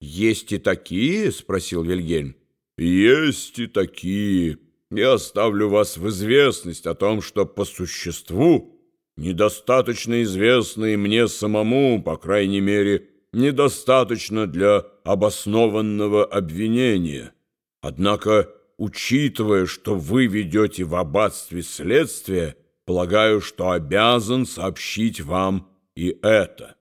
«Есть и такие?» — спросил Вильгельм. «Есть и такие. Я оставлю вас в известность о том, что по существу недостаточно известно и мне самому, по крайней мере, недостаточно для обоснованного обвинения. Однако, учитывая, что вы ведете в аббатстве следствие, полагаю, что обязан сообщить вам и это».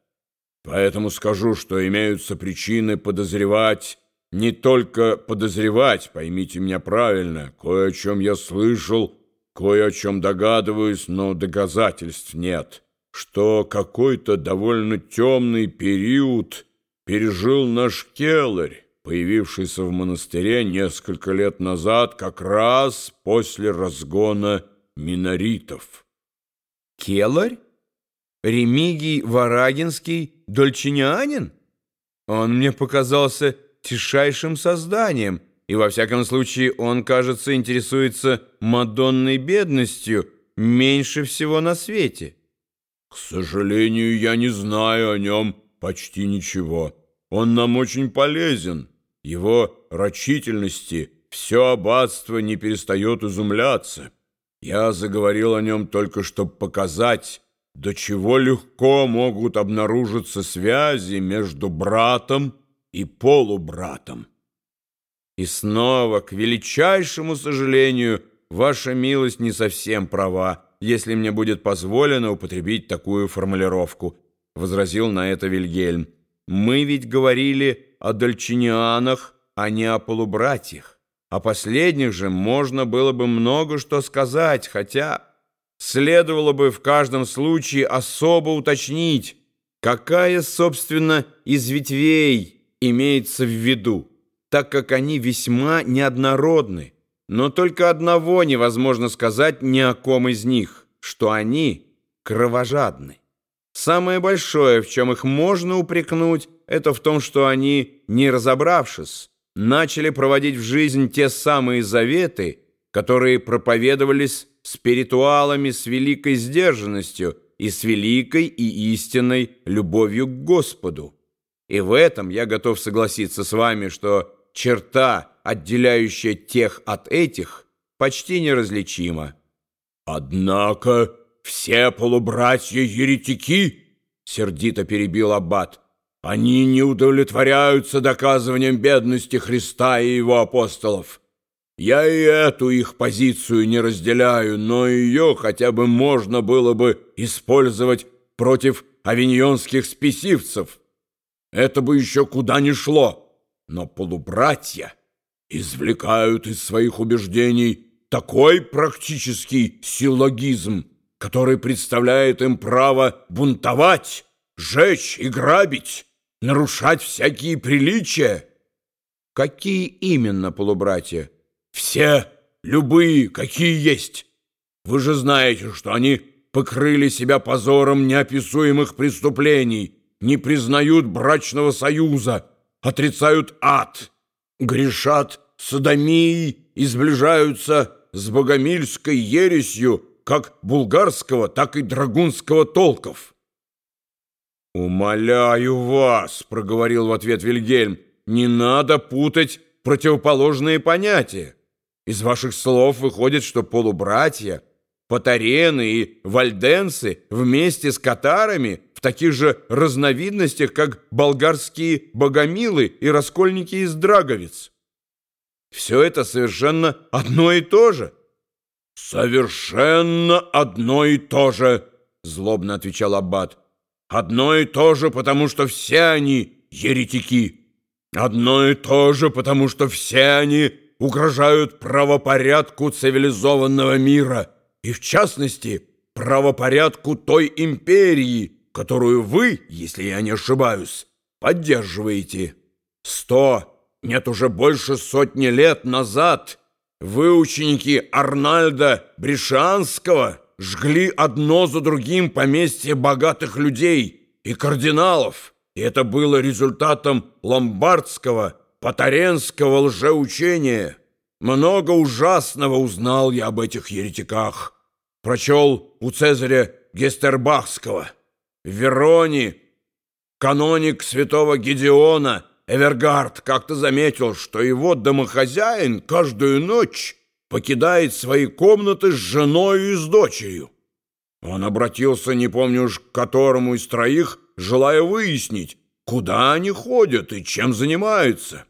Поэтому скажу, что имеются причины подозревать, не только подозревать, поймите меня правильно, кое о чем я слышал, кое о чем догадываюсь, но доказательств нет, что какой-то довольно темный период пережил наш Келларь, появившийся в монастыре несколько лет назад, как раз после разгона миноритов. «Келларь?» Ремигий Варагинский дольчинянин? Он мне показался тишайшим созданием, и во всяком случае он, кажется, интересуется Мадонной бедностью меньше всего на свете. К сожалению, я не знаю о нем почти ничего. Он нам очень полезен. Его рачительности все аббатство не перестает изумляться. Я заговорил о нем только, чтобы показать, до чего легко могут обнаружиться связи между братом и полубратом. И снова, к величайшему сожалению, ваша милость не совсем права, если мне будет позволено употребить такую формулировку, возразил на это Вильгельм. Мы ведь говорили о дольчинианах, а не о полубратьях. О последних же можно было бы много что сказать, хотя следовало бы в каждом случае особо уточнить, какая, собственно, из ветвей имеется в виду, так как они весьма неоднородны. Но только одного невозможно сказать ни о ком из них, что они кровожадны. Самое большое, в чем их можно упрекнуть, это в том, что они, не разобравшись, начали проводить в жизнь те самые заветы, которые проповедовались спиритуалами с великой сдержанностью и с великой и истинной любовью к Господу. И в этом я готов согласиться с вами, что черта, отделяющая тех от этих, почти неразличима. «Однако все полубратья-еретики», — сердито перебил Аббат, «они не удовлетворяются доказыванием бедности Христа и его апостолов». Я и эту их позицию не разделяю, но ее хотя бы можно было бы использовать против авиньонских спесивцев. Это бы еще куда ни шло. Но полубратья извлекают из своих убеждений такой практический силлогизм, который представляет им право бунтовать, жечь и грабить, нарушать всякие приличия. Какие именно полубратья? Все, любые, какие есть. Вы же знаете, что они покрыли себя позором неописуемых преступлений, не признают брачного союза, отрицают ад, грешат садомией и сближаются с богомильской ересью как булгарского, так и драгунского толков. «Умоляю вас», — проговорил в ответ Вильгельм, — «не надо путать противоположные понятия. Из ваших слов выходит, что полубратья, патарены и вальденсы вместе с катарами в таких же разновидностях, как болгарские богомилы и раскольники из Драговиц. Все это совершенно одно и то же. «Совершенно одно и то же», — злобно отвечал Аббат. «Одно и то же, потому что все они еретики. Одно и то же, потому что все они угрожают правопорядку цивилизованного мира и, в частности, правопорядку той империи, которую вы, если я не ошибаюсь, поддерживаете. Сто, нет, уже больше сотни лет назад вы, ученики Арнальда Бришанского, жгли одно за другим поместья богатых людей и кардиналов, и это было результатом ломбардского патаренского лжеучения. Много ужасного узнал я об этих еретиках. Прочел у Цезаря Гестербахского. В Вероне каноник святого Гедеона Эвергард как-то заметил, что его домохозяин каждую ночь покидает свои комнаты с женой и с дочерью. Он обратился, не помню уж к которому из троих, желая выяснить, куда они ходят и чем занимаются.